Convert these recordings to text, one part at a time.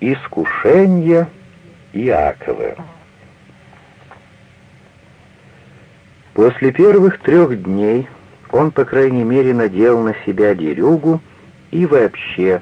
Искушение Иакова. После первых трех дней он, по крайней мере, надел на себя дерюгу и вообще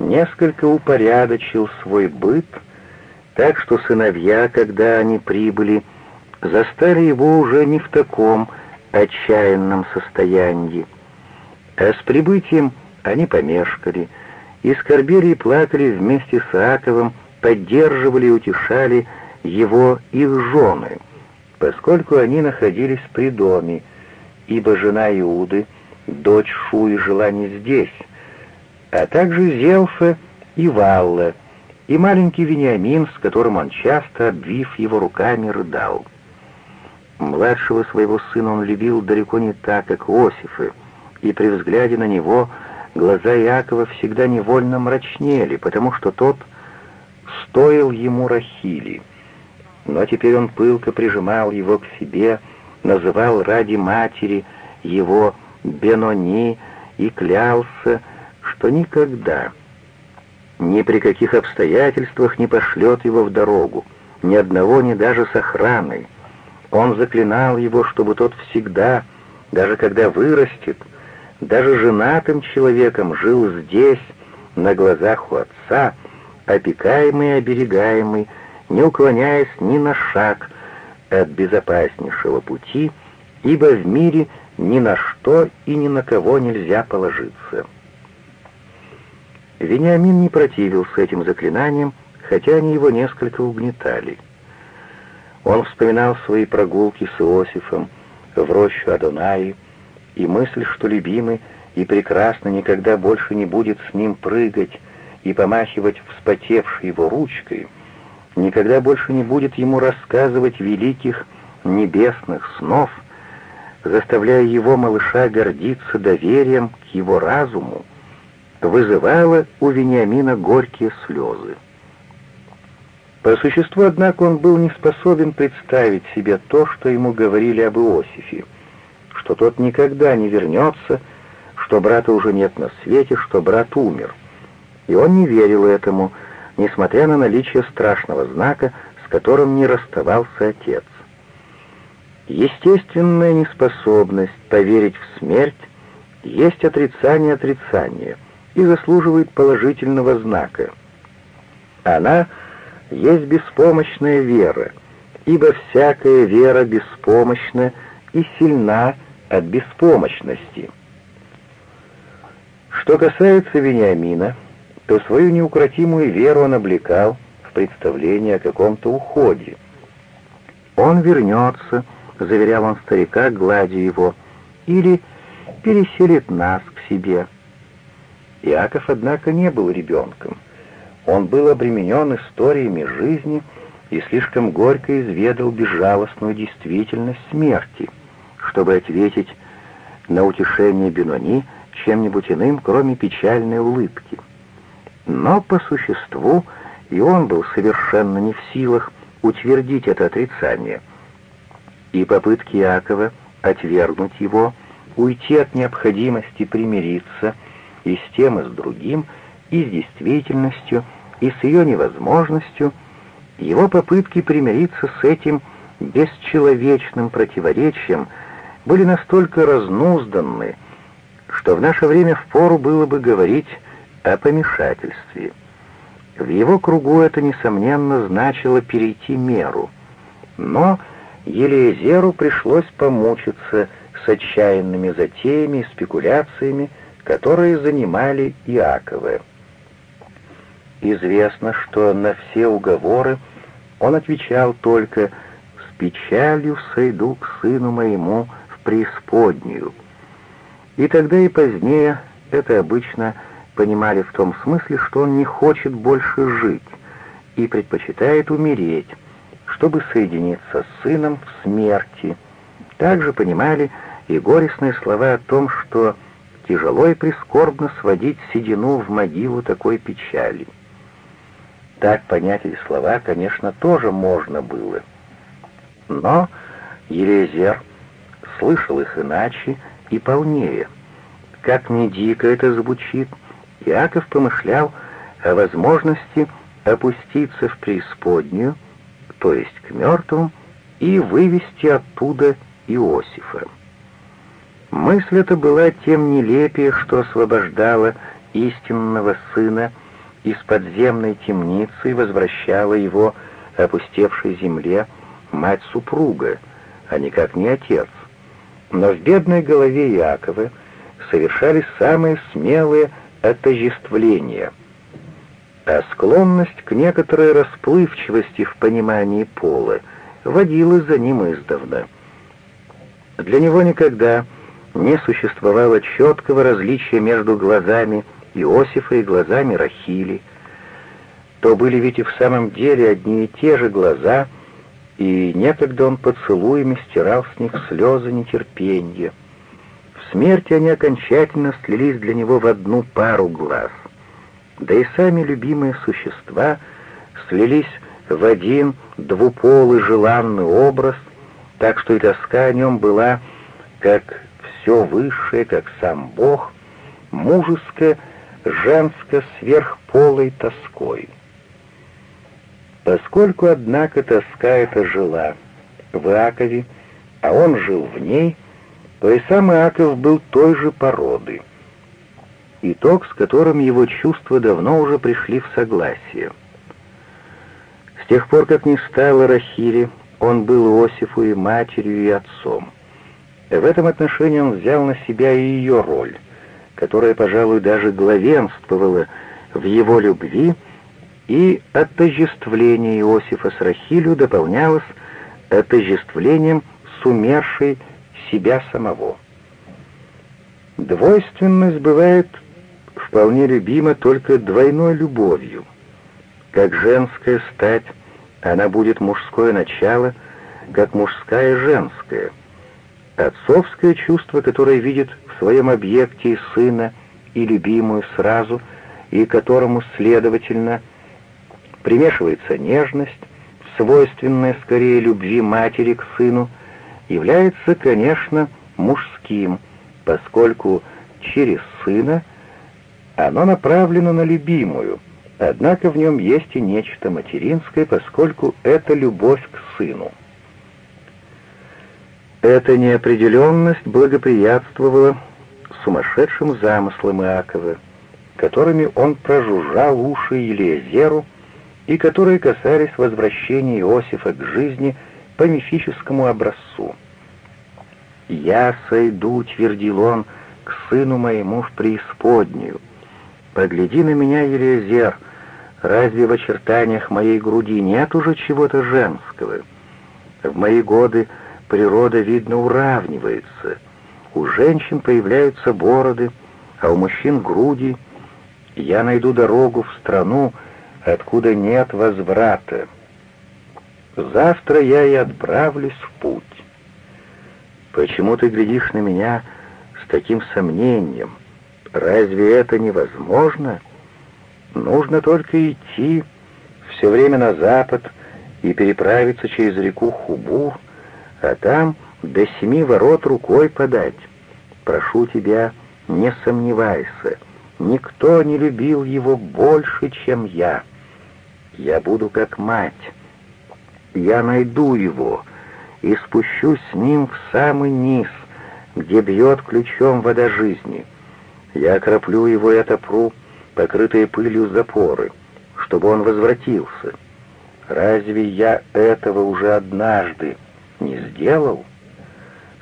несколько упорядочил свой быт, так что сыновья, когда они прибыли, застали его уже не в таком отчаянном состоянии. А с прибытием они помешкали, и скорбели и плакали вместе с Аковым, поддерживали и утешали его их жены, поскольку они находились при доме, ибо жена Иуды, дочь Шуи, жила не здесь, а также Зелфа и Валла, и маленький Вениамин, с которым он часто, обвив его руками, рыдал. Младшего своего сына он любил далеко не так, как Осифы, и при взгляде на него глаза Иакова всегда невольно мрачнели, потому что тот стоил ему Рахили. Но теперь он пылко прижимал его к себе, называл ради матери его Бенони и клялся, что никогда, ни при каких обстоятельствах не пошлет его в дорогу, ни одного, ни даже с охраной. Он заклинал его, чтобы тот всегда, даже когда вырастет, даже женатым человеком жил здесь, на глазах у отца, опекаемый и оберегаемый, не уклоняясь ни на шаг от безопаснейшего пути, ибо в мире ни на что и ни на кого нельзя положиться. Вениамин не противился этим заклинаниям, хотя они его несколько угнетали. Он вспоминал свои прогулки с Иосифом в рощу Адонаи, и мысль, что любимый и прекрасно никогда больше не будет с ним прыгать и помахивать вспотевшей его ручкой, никогда больше не будет ему рассказывать великих небесных снов, заставляя его малыша гордиться доверием к его разуму, вызывала у Вениамина горькие слезы. По существу, однако, он был не способен представить себе то, что ему говорили об Иосифе, что тот никогда не вернется, что брата уже нет на свете, что брат умер. И он не верил этому, несмотря на наличие страшного знака, с которым не расставался отец. Естественная неспособность поверить в смерть есть отрицание отрицания и заслуживает положительного знака. Она есть беспомощная вера, ибо всякая вера беспомощна и сильна от беспомощности. Что касается Вениамина, то свою неукротимую веру он облекал в представление о каком-то уходе. «Он вернется», — заверял он старика, гладя его, — «или переселит нас к себе». Иаков, однако, не был ребенком. Он был обременен историями жизни и слишком горько изведал безжалостную действительность смерти, чтобы ответить на утешение Бенони чем-нибудь иным, кроме печальной улыбки. Но по существу и он был совершенно не в силах утвердить это отрицание. И попытки Иакова отвергнуть его, уйти от необходимости примириться и с тем, и с другим, и с действительностью, и с ее невозможностью, его попытки примириться с этим бесчеловечным противоречием были настолько разнузданны, что в наше время впору было бы говорить о помешательстве. В его кругу это, несомненно, значило перейти меру. Но Елизеру пришлось помучиться с отчаянными затеями и спекуляциями, которые занимали Иакова. Известно, что на все уговоры он отвечал только «С печалью сойду к сыну моему преисподнюю». И тогда и позднее это обычно понимали в том смысле, что он не хочет больше жить и предпочитает умереть, чтобы соединиться с сыном в смерти. Также понимали и горестные слова о том, что тяжело и прискорбно сводить седину в могилу такой печали. Так понять эти слова, конечно, тоже можно было. Но Елизер слышал их иначе и полнее. Как ни дико это звучит, Иаков помышлял о возможности опуститься в преисподнюю, то есть к мертвым, и вывести оттуда Иосифа. Мысль эта была тем нелепее, что освобождала истинного сына из подземной темницы и возвращала его опустевшей земле мать супруга, а никак не отец. Но в бедной голове Иакова совершались самые смелые отождествления, а склонность к некоторой расплывчивости в понимании пола водила за ним издавна. Для него никогда не существовало четкого различия между глазами Иосифа и глазами Рахили. То были ведь и в самом деле одни и те же глаза, и некогда он поцелуями стирал с них слезы нетерпения. В смерти они окончательно слились для него в одну пару глаз. Да и сами любимые существа слились в один двуполый желанный образ, так что и тоска о нем была как все высшее, как сам Бог, мужеско, женско сверхполой тоской. Поскольку, однако, тоска эта жила в Иакове, а он жил в ней, то и сам Иаков был той же породы. Итог, с которым его чувства давно уже пришли в согласие. С тех пор, как не стало Рахили, он был Иосифу и матерью, и отцом. В этом отношении он взял на себя и ее роль, которая, пожалуй, даже главенствовала в его любви, и отождествление Иосифа с Рахилью дополнялось отождествлением с умершей себя самого. Двойственность бывает вполне любима только двойной любовью. Как женская стать, она будет мужское начало, как мужская женская — Отцовское чувство, которое видит в своем объекте и сына, и любимую сразу, и которому, следовательно, примешивается нежность, свойственная скорее любви матери к сыну, является, конечно, мужским, поскольку через сына оно направлено на любимую, однако в нем есть и нечто материнское, поскольку это любовь к сыну. Эта неопределенность благоприятствовала сумасшедшим замыслам Иакова, которыми он прожужжал уши Елиезеру и которые касались возвращения Иосифа к жизни по мифическому образцу. «Я сойду», — твердил он, — «к сыну моему в преисподнюю. Погляди на меня, Елиезер, разве в очертаниях моей груди нет уже чего-то женского? В мои годы природа, видно, уравнивается. У женщин появляются бороды, а у мужчин груди. Я найду дорогу в страну, откуда нет возврата. Завтра я и отправлюсь в путь. Почему ты глядишь на меня с таким сомнением? Разве это невозможно? Нужно только идти все время на запад и переправиться через реку Хубур, а там до семи ворот рукой подать. Прошу тебя, не сомневайся, никто не любил его больше, чем я. Я буду как мать. Я найду его и спущусь с ним в самый низ, где бьет ключом вода жизни. Я окроплю его и отопру покрытые пылью запоры, чтобы он возвратился. Разве я этого уже однажды не сделал?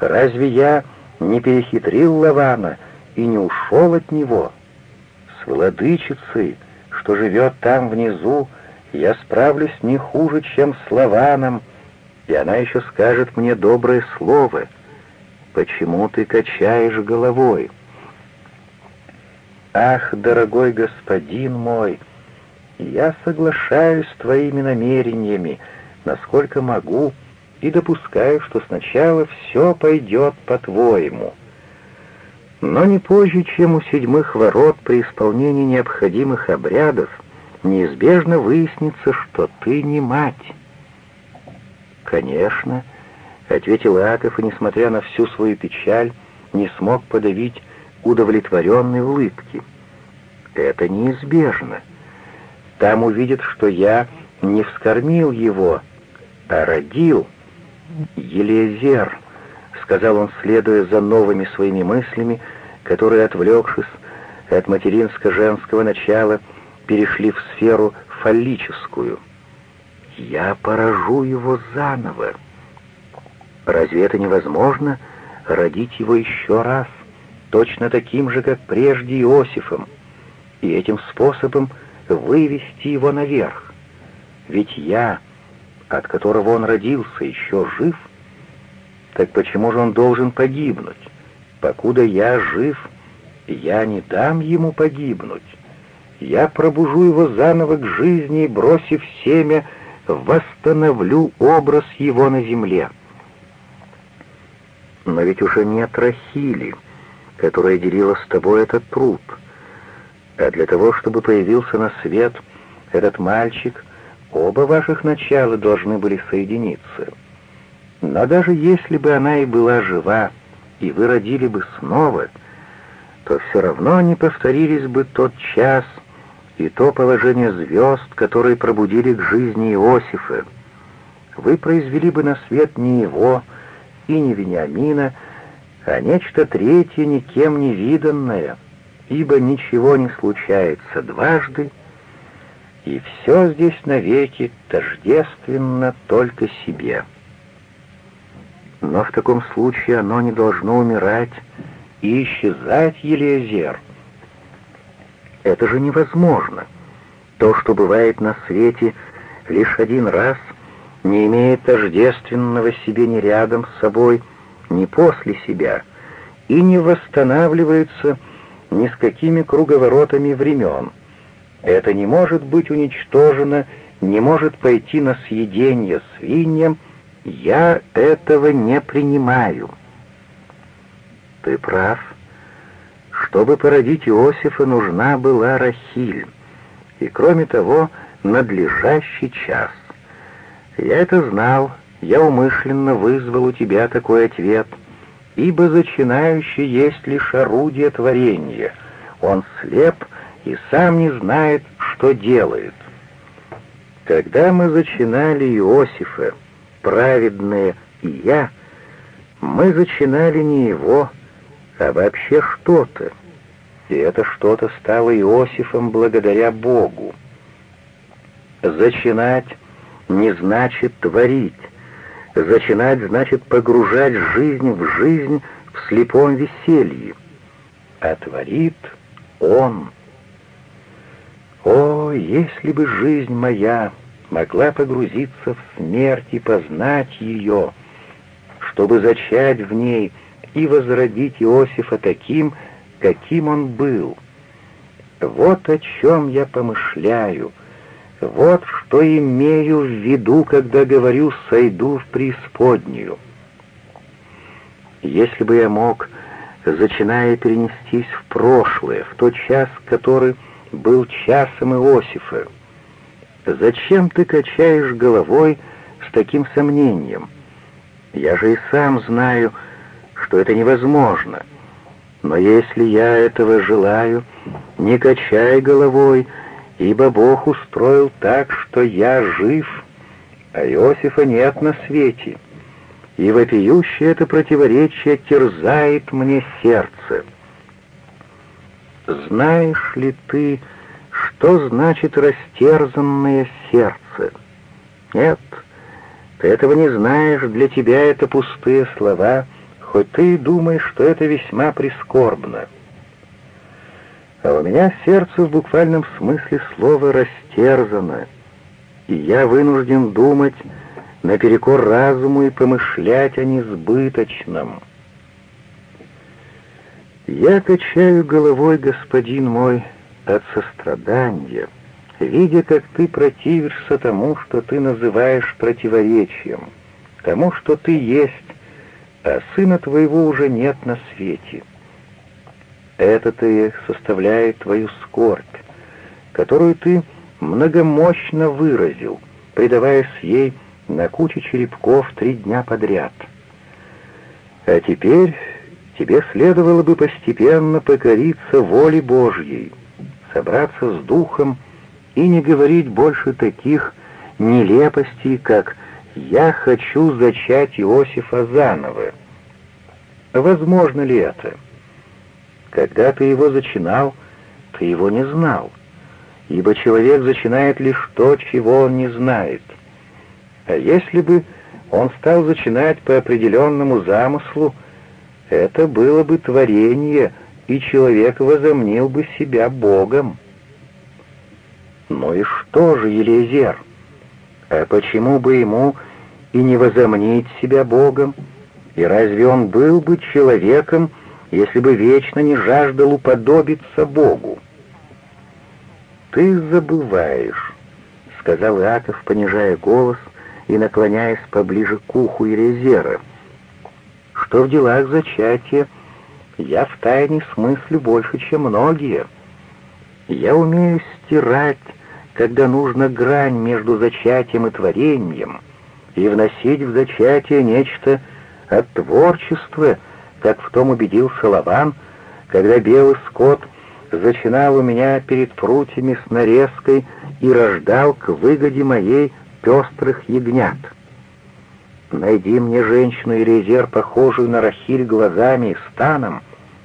Разве я не перехитрил Лавана и не ушел от него? С владычицей, что живет там внизу, я справлюсь не хуже, чем с Лаваном, и она еще скажет мне доброе слово. Почему ты качаешь головой? Ах, дорогой господин мой, я соглашаюсь с твоими намерениями, насколько могу, — и допускаю, что сначала все пойдет по-твоему. Но не позже, чем у седьмых ворот при исполнении необходимых обрядов, неизбежно выяснится, что ты не мать. «Конечно», — ответил Аков, и, несмотря на всю свою печаль, не смог подавить удовлетворенной улыбки. «Это неизбежно. Там увидят, что я не вскормил его, а родил. Елизер, сказал он, следуя за новыми своими мыслями, которые, отвлекшись от материнско-женского начала, перешли в сферу фаллическую. «Я поражу его заново. Разве это невозможно, родить его еще раз, точно таким же, как прежде Иосифом, и этим способом вывести его наверх? Ведь я, от которого он родился, еще жив, так почему же он должен погибнуть? Покуда я жив, я не дам ему погибнуть. Я пробужу его заново к жизни и, бросив семя, восстановлю образ его на земле. Но ведь уже нет Рахили, которая делила с тобой этот труд. А для того, чтобы появился на свет этот мальчик, оба ваших начала должны были соединиться. Но даже если бы она и была жива, и вы родили бы снова, то все равно не повторились бы тот час и то положение звезд, которые пробудили к жизни Иосифа. Вы произвели бы на свет не его и не Вениамина, а нечто третье, никем не виданное, ибо ничего не случается дважды, и все здесь навеки тождественно только себе» но в таком случае оно не должно умирать и исчезать, Елизер. Это же невозможно. То, что бывает на свете лишь один раз, не имеет тождественного себе ни рядом с собой, ни после себя, и не восстанавливается ни с какими круговоротами времен. Это не может быть уничтожено, не может пойти на съедение свиньям, я этого не принимаю. Ты прав. Чтобы породить Иосифа, нужна была Рахиль. И кроме того, надлежащий час. Я это знал, я умышленно вызвал у тебя такой ответ, ибо зачинающий есть лишь орудие творения. Он слеп и сам не знает, что делает. Когда мы зачинали Иосифа, праведное и я, мы зачинали не его, а вообще что-то. И это что-то стало Иосифом благодаря Богу. Зачинать не значит творить. Зачинать значит погружать жизнь в жизнь в слепом веселье. А творит Он. О, если бы жизнь моя могла погрузиться в смерть и познать ее, чтобы зачать в ней и возродить Иосифа таким, каким он был. Вот о чем я помышляю, вот что имею в виду, когда говорю «сойду в преисподнюю». Если бы я мог, зачиная перенестись в прошлое, в тот час, который был часом Иосифа, Зачем ты качаешь головой с таким сомнением? Я же и сам знаю, что это невозможно. Но если я этого желаю, не качай головой, ибо Бог устроил так, что я жив, а Иосифа нет на свете. И вопиющее это противоречие терзает мне сердце. Знаешь ли ты, что значит растерзанное сердце? Нет, ты этого не знаешь, для тебя это пустые слова, хоть ты и думаешь, что это весьма прискорбно. А у меня сердце в буквальном смысле слова растерзано, и я вынужден думать наперекор разуму и помышлять о несбыточном. Я качаю головой, господин мой, — от сострадания, видя, как ты противишься тому, что ты называешь противоречием, тому, что ты есть, а сына твоего уже нет на свете. Это-то и составляет твою скорбь, которую ты многомощно выразил, предаваясь ей на куче черепков три дня подряд. А теперь тебе следовало бы постепенно покориться воле Божьей, собраться с духом и не говорить больше таких нелепостей, как «я хочу зачать Иосифа заново». Возможно ли это? Когда ты его зачинал, ты его не знал, ибо человек зачинает лишь то, чего он не знает. А если бы он стал зачинать по определенному замыслу, это было бы творение, и человек возомнил бы себя Богом. Ну и что же, Елизер? А почему бы ему и не возомнить себя Богом? И разве он был бы человеком, если бы вечно не жаждал уподобиться Богу? «Ты забываешь», — сказал Иаков, понижая голос и наклоняясь поближе к уху Елизера, «что в делах зачатия я в тайне смыслю больше, чем многие. Я умею стирать когда нужно грань между зачатием и творением, и вносить в зачатие нечто от творчества, как в том убедился Лаван, когда белый скот зачинал у меня перед прутьями с нарезкой и рождал к выгоде моей пестрых ягнят. Найди мне женщину и резер, похожую на Рахиль глазами и станом,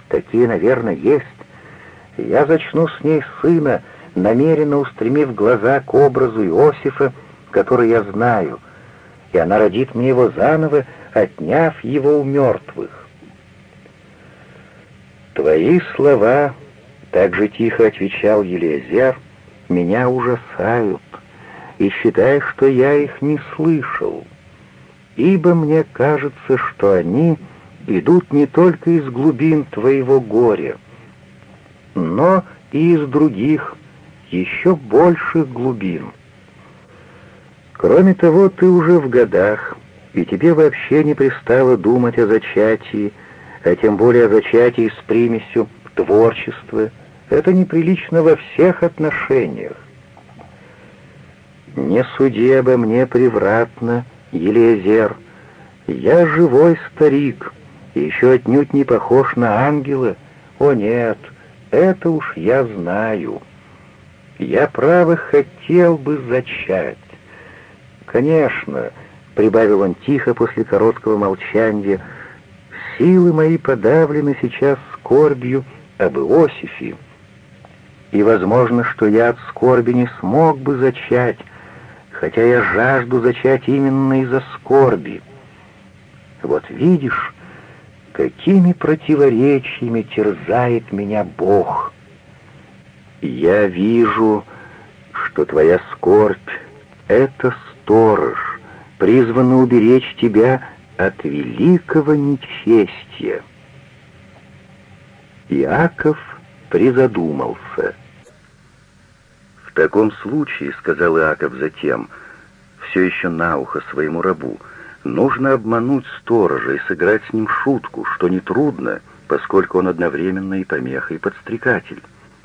такие, наверное, есть. Я зачну с ней сына, намеренно устремив глаза к образу Иосифа, который я знаю, и она родит мне его заново, отняв его у мертвых. «Твои слова», — так же тихо отвечал Елизер, — «меня ужасают, и считай, что я их не слышал, ибо мне кажется, что они идут не только из глубин твоего горя, но и из других еще больших глубин. Кроме того, ты уже в годах, и тебе вообще не пристало думать о зачатии, а тем более о зачатии с примесью творчества. Это неприлично во всех отношениях. Не суди обо мне превратно, Елизер. Я живой старик, и еще отнюдь не похож на ангела. О нет, это уж я знаю». Я, право, хотел бы зачать. Конечно, — прибавил он тихо после короткого молчания, — силы мои подавлены сейчас скорбью об Иосифе, и возможно, что я от скорби не смог бы зачать, хотя я жажду зачать именно из-за скорби. Вот видишь, какими противоречиями терзает меня Бог». Я вижу, что твоя скорбь — это сторож, призванный уберечь тебя от великого нечестия. Иаков призадумался. «В таком случае, — сказал Иаков затем, все еще на ухо своему рабу, — нужно обмануть сторожа и сыграть с ним шутку, что нетрудно, поскольку он одновременно и помеха, и подстрекатель.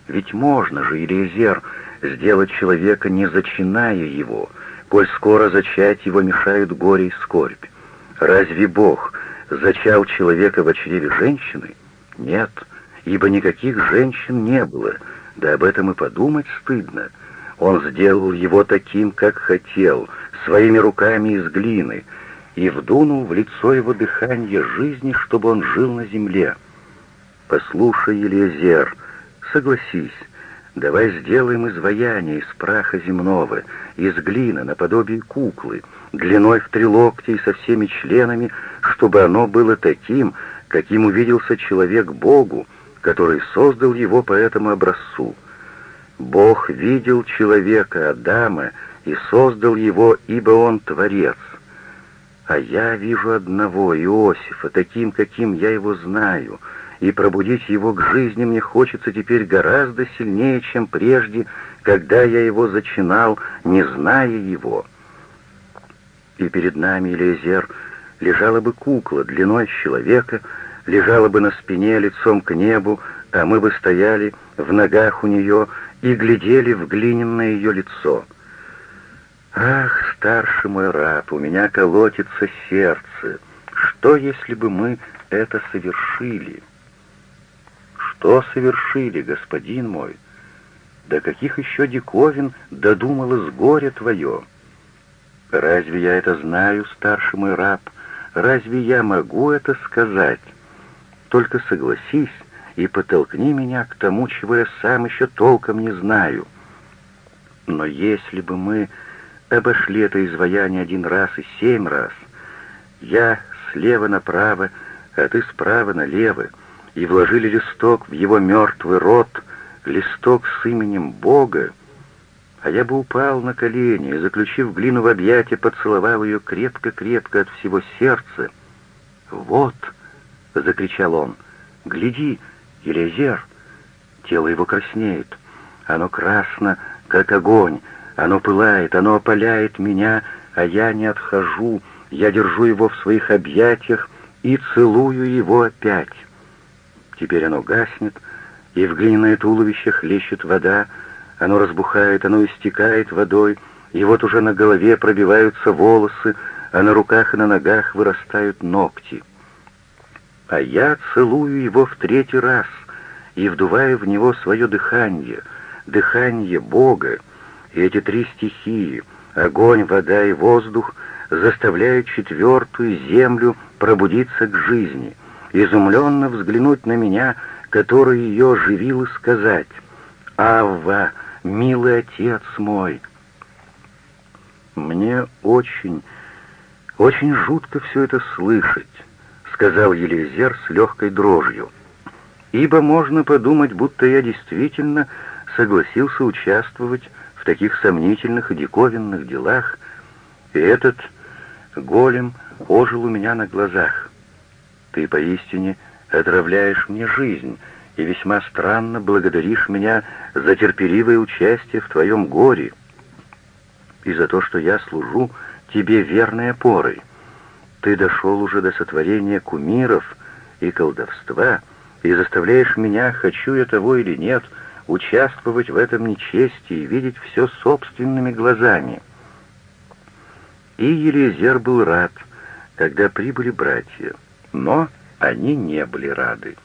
Ведь можно же, Елизер, сделать человека, не зачиная его, коль скоро зачать его мешают горе и скорбь. Разве Бог зачал человека в чреве женщины? Нет, ибо никаких женщин не было, да об этом и подумать стыдно. Он сделал его таким, как хотел, своими руками из глины, и вдунул в лицо его дыхание жизни, чтобы он жил на земле. Послушай, Елизер, — Согласись, давай сделаем изваяние из праха земного, из глины, наподобие куклы, длиной в три локтя и со всеми членами, чтобы оно было таким, каким увиделся человек Богу, который создал его по этому образцу. Бог видел человека, Адама, и создал его, ибо он Творец. А я вижу одного, Иосифа, таким, каким я его знаю — и пробудить его к жизни мне хочется теперь гораздо сильнее, чем прежде, когда я его зачинал, не зная его. И перед нами, Элизер, лежала бы кукла длиной человека, лежала бы на спине лицом к небу, а мы бы стояли в ногах у нее и глядели в глиняное ее лицо. Ах, старший мой раб, у меня колотится сердце. Что, если бы мы это совершили?» Что совершили, господин мой? до каких еще диковин додумалось горе твое? Разве я это знаю, старший мой раб? Разве я могу это сказать? Только согласись и потолкни меня к тому, чего я сам еще толком не знаю. Но если бы мы обошли это изваяние один раз и семь раз, я слева направо, а ты справа налево, и вложили листок в его мертвый рот, листок с именем Бога, а я бы упал на колени и, заключив глину в объятия, поцеловал ее крепко-крепко от всего сердца. «Вот!» — закричал он. «Гляди, Елизер!» Тело его краснеет. Оно красно, как огонь. Оно пылает, оно опаляет меня, а я не отхожу. Я держу его в своих объятиях и целую его опять. Теперь оно гаснет, и в глиняное туловище хлещет вода, оно разбухает, оно истекает водой, и вот уже на голове пробиваются волосы, а на руках и на ногах вырастают ногти. А я целую его в третий раз и вдуваю в него свое дыхание, дыхание Бога, и эти три стихии — огонь, вода и воздух — заставляют четвертую землю пробудиться к жизни, изумленно взглянуть на меня, который ее оживил, и сказать «Авва!» милый отец мой!» «Мне очень, очень жутко все это слышать», — сказал Елизер с легкой дрожью, «ибо можно подумать, будто я действительно согласился участвовать в таких сомнительных и диковинных делах, и этот голем ожил у меня на глазах. Ты поистине отравляешь мне жизнь, и весьма странно благодаришь меня за терпеливое участие в твоем горе и за то, что я служу тебе верной опорой. Ты дошел уже до сотворения кумиров и колдовства и заставляешь меня, хочу я того или нет, участвовать в этом нечестии и видеть все собственными глазами. И Елизер был рад, когда прибыли братья, но они не были рады.